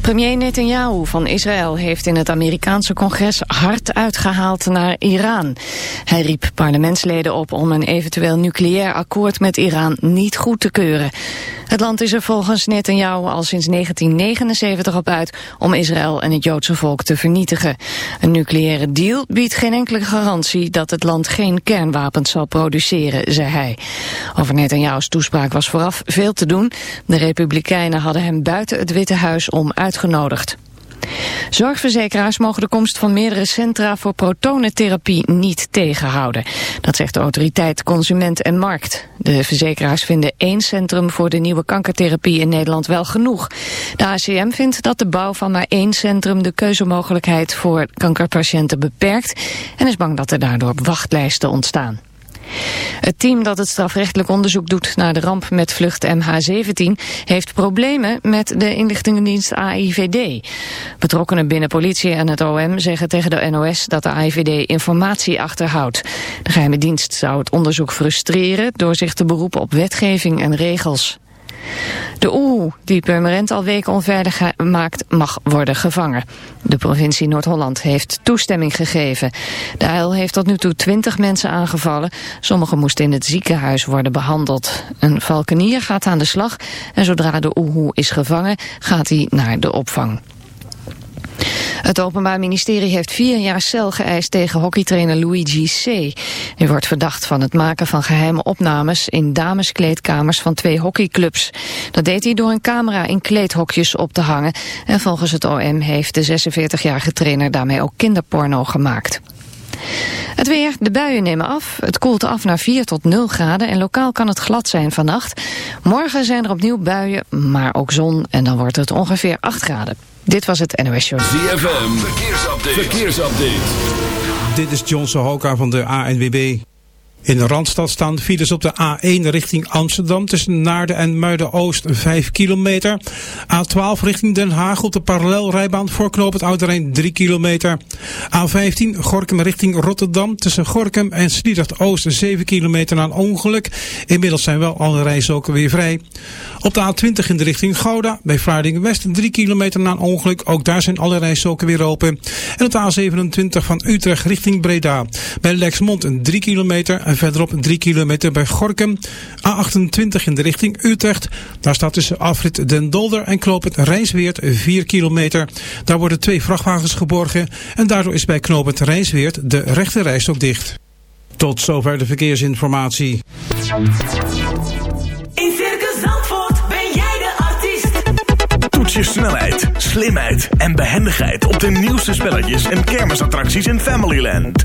Premier Netanyahu van Israël heeft in het Amerikaanse congres hard uitgehaald naar Iran. Hij riep parlementsleden op om een eventueel nucleair akkoord met Iran niet goed te keuren. Het land is er volgens Netanyahu al sinds 1979 op uit om Israël en het Joodse volk te vernietigen. Een nucleaire deal biedt geen enkele garantie dat het land geen kernwapens zal produceren, zei hij. Over Netanyahu's toespraak was vooraf veel te doen. De Republikeinen hadden hem buiten het Witte Huis om uitgenodigd. Zorgverzekeraars mogen de komst van meerdere centra voor protonentherapie niet tegenhouden. Dat zegt de autoriteit Consument en Markt. De verzekeraars vinden één centrum voor de nieuwe kankertherapie in Nederland wel genoeg. De ACM vindt dat de bouw van maar één centrum de keuzemogelijkheid voor kankerpatiënten beperkt en is bang dat er daardoor wachtlijsten ontstaan. Het team dat het strafrechtelijk onderzoek doet naar de ramp met vlucht MH17 heeft problemen met de inlichtingendienst AIVD. Betrokkenen binnen politie en het OM zeggen tegen de NOS dat de AIVD informatie achterhoudt. De geheime dienst zou het onderzoek frustreren door zich te beroepen op wetgeving en regels. De oehoe die Purmerend al weken onveilig maakt mag worden gevangen. De provincie Noord-Holland heeft toestemming gegeven. De uil heeft tot nu toe 20 mensen aangevallen. Sommigen moesten in het ziekenhuis worden behandeld. Een valkenier gaat aan de slag en zodra de oehoe is gevangen gaat hij naar de opvang. Het Openbaar Ministerie heeft vier jaar cel geëist tegen hockeytrainer Luigi C. Hij wordt verdacht van het maken van geheime opnames in dameskleedkamers van twee hockeyclubs. Dat deed hij door een camera in kleedhokjes op te hangen. En volgens het OM heeft de 46-jarige trainer daarmee ook kinderporno gemaakt. Het weer, de buien nemen af. Het koelt af naar 4 tot 0 graden en lokaal kan het glad zijn vannacht. Morgen zijn er opnieuw buien, maar ook zon en dan wordt het ongeveer 8 graden. Dit was het NOS Show. ZFM, verkeersupdate. verkeersupdate. Dit is John Sohoka van de ANWB. In de Randstad staan files op de A1 richting Amsterdam tussen Naarden en Muiden-Oost 5 kilometer. A12 richting Den Haag op de parallelrijbaan voor Knoop het Oude Rijn 3 kilometer. A15 Gorkum richting Rotterdam tussen Gorkum en Sliedrecht-Oost 7 kilometer na een ongeluk. Inmiddels zijn wel alle rijstroken weer vrij. Op de A20 in de richting Gouda bij Vlaardingen-West 3 kilometer na een ongeluk. Ook daar zijn alle rijstroken weer open. En op de A27 van Utrecht richting Breda bij Lexmond 3 kilometer en verderop 3 kilometer bij Gorkum. A28 in de richting Utrecht. Daar staat tussen afrit Den Dolder en knooppunt Rijnsweert 4 kilometer. Daar worden twee vrachtwagens geborgen. En daardoor is bij knooppunt Rijnsweert de rechte rijstok dicht. Tot zover de verkeersinformatie. In Circus Zandvoort ben jij de artiest. Toets je snelheid, slimheid en behendigheid op de nieuwste spelletjes en kermisattracties in Familyland.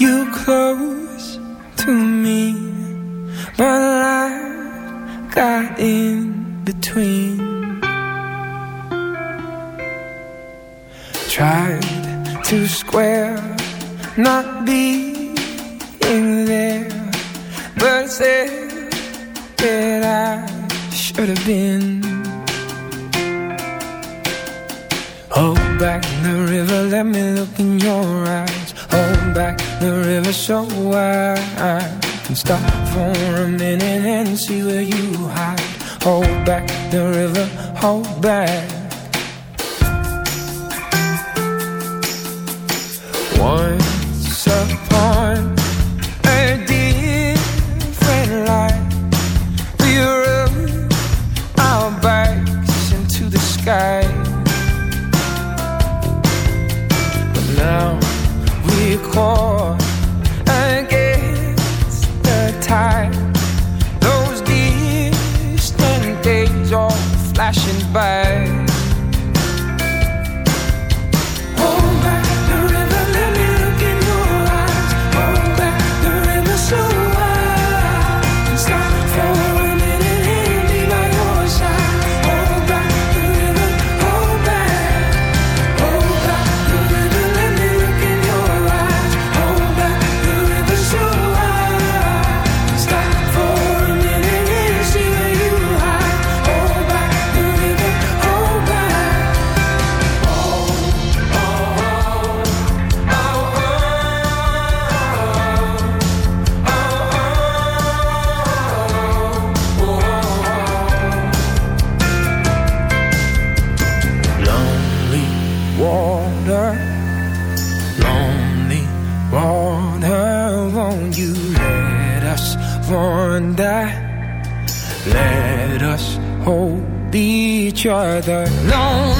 you close to me, but life got in between. Tried to square, not being there, but said that I should have been. Hold back the river, let me look in your eyes Hold back the river so I can stop for a minute and see where you hide. Hold back the river, hold back. each other. Lonely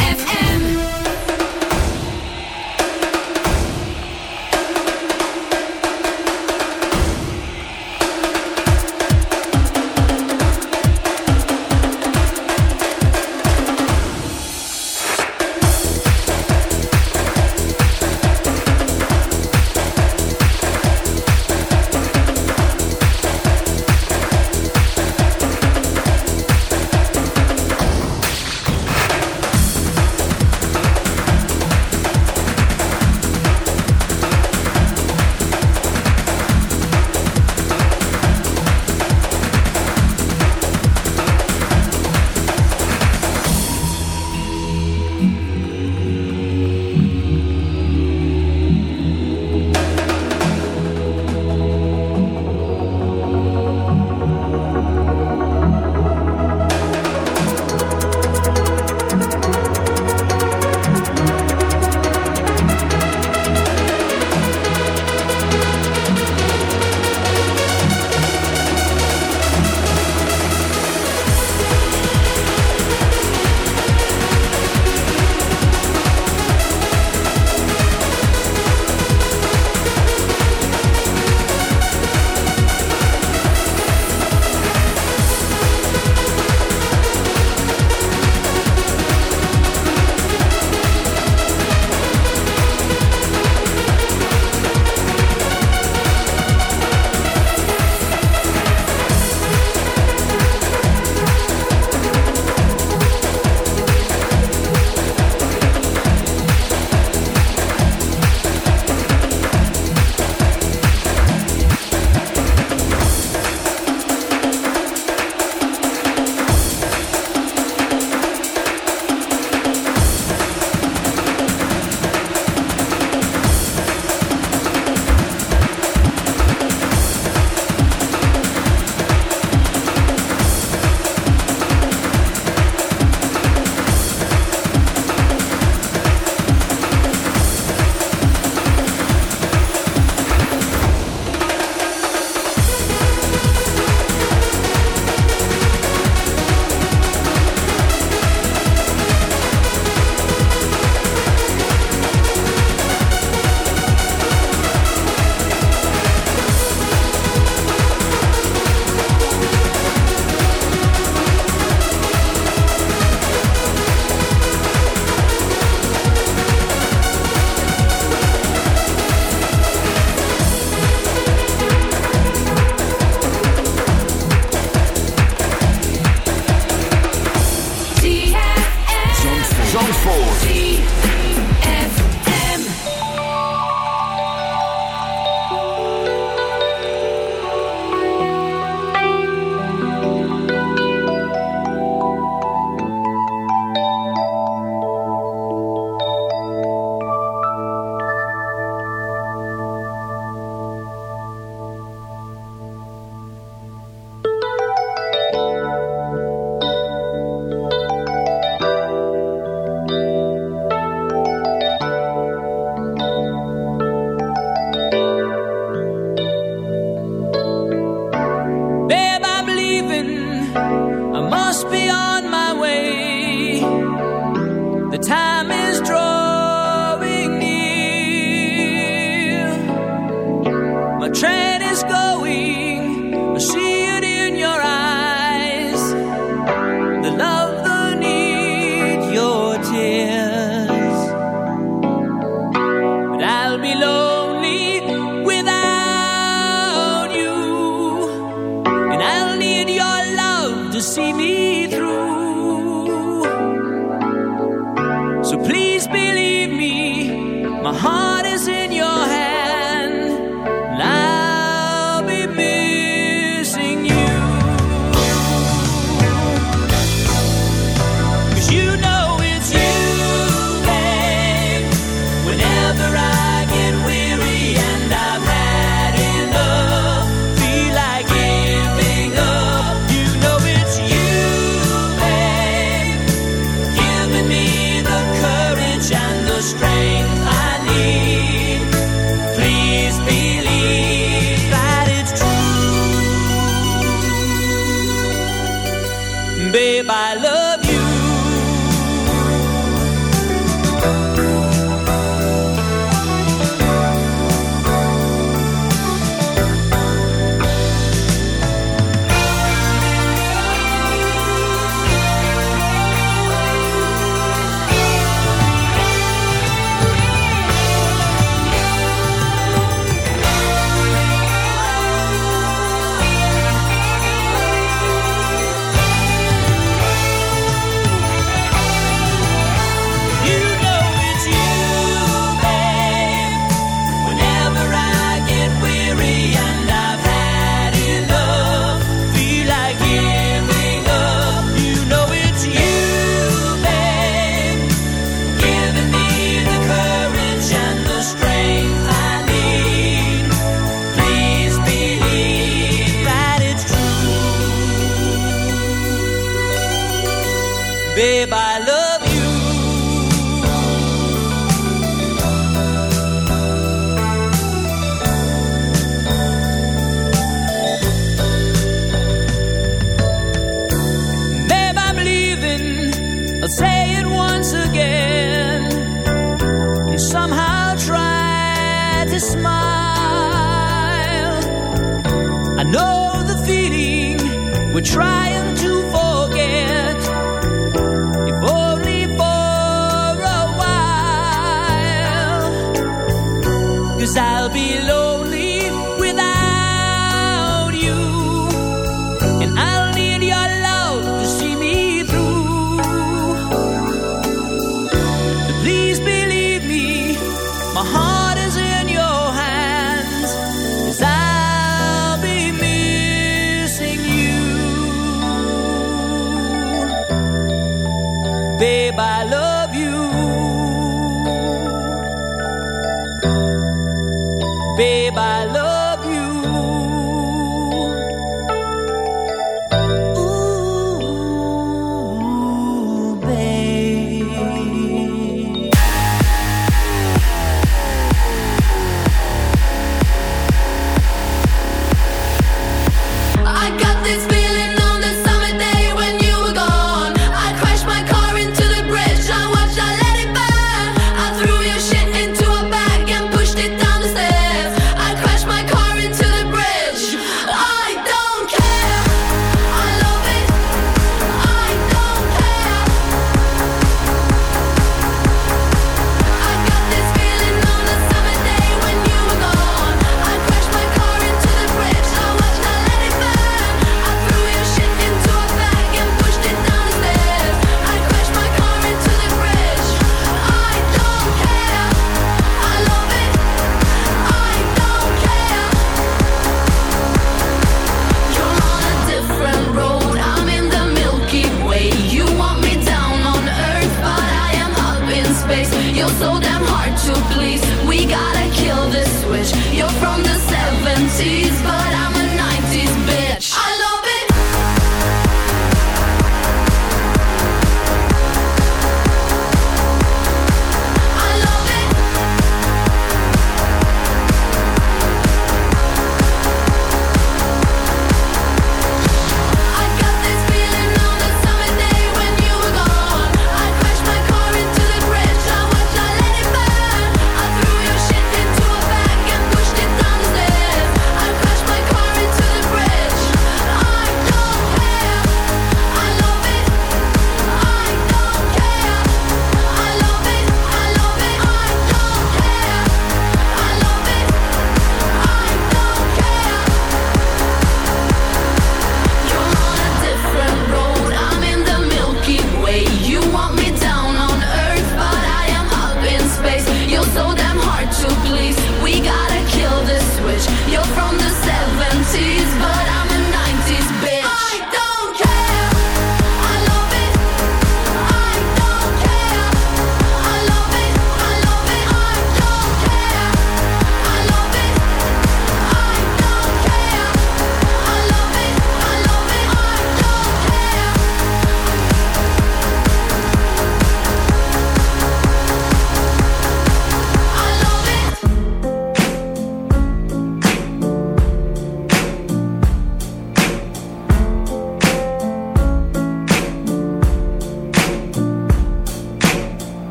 time is drawn.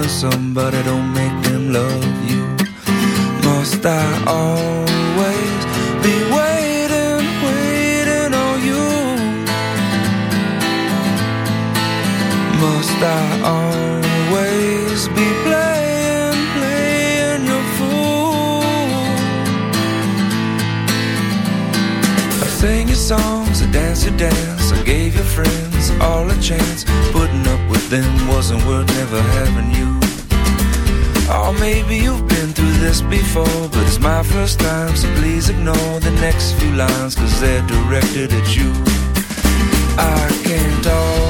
Loving somebody don't make them love you. Must I always Them wasn't worth never having you. Oh, maybe you've been through this before, but it's my first time, so please ignore the next few lines, cause they're directed at you. I can't always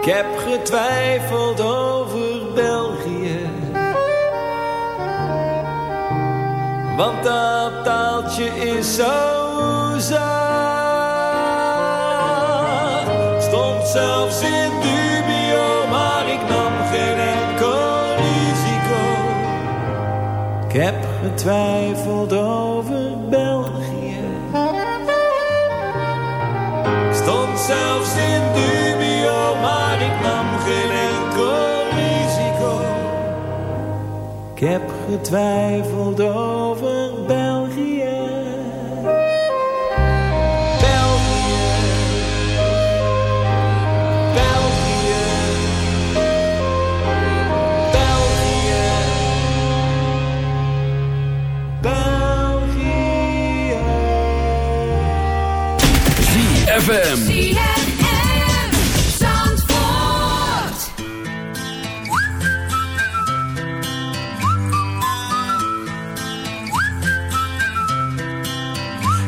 Ik heb getwijfeld over België. Want dat taaltje is zo zacht. Stond zelfs in dubio, maar ik nam geen enkel risico. Ik heb getwijfeld over België. Stond zelfs in dubio, ik nam geen enkel risico. Ik heb getwijfeld over België. België. België. België. ZFM. ZFM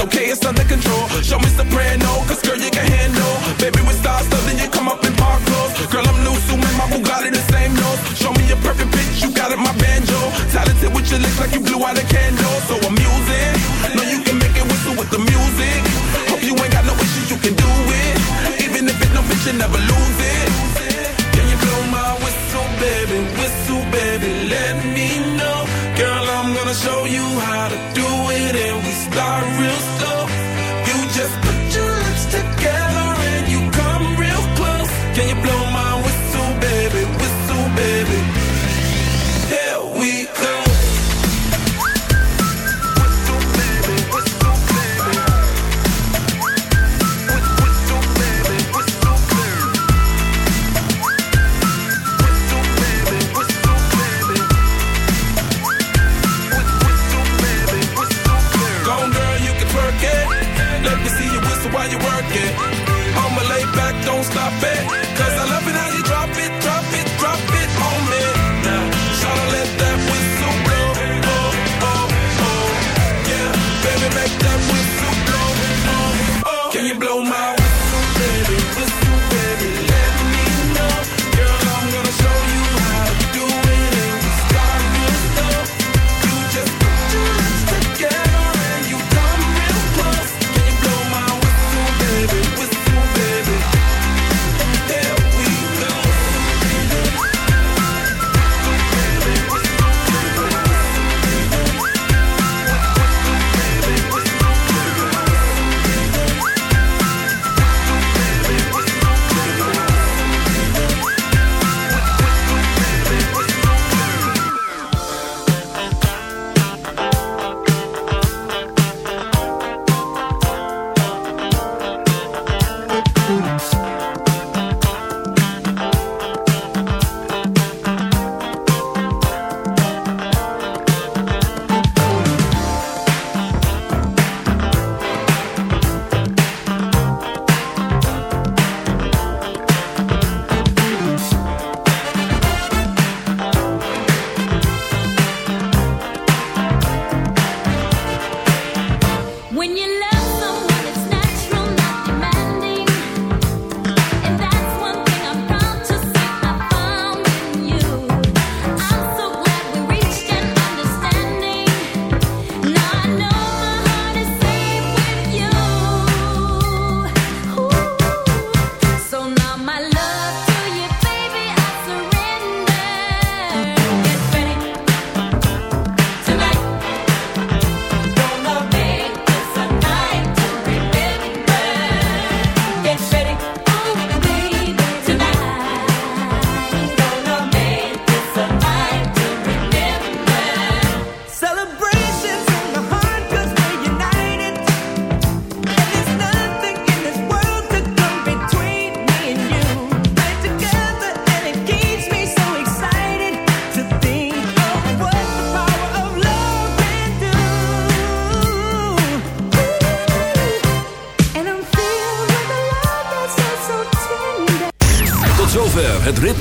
okay, it's under control. Show me soprano, cause girl, you can handle. Baby, we're.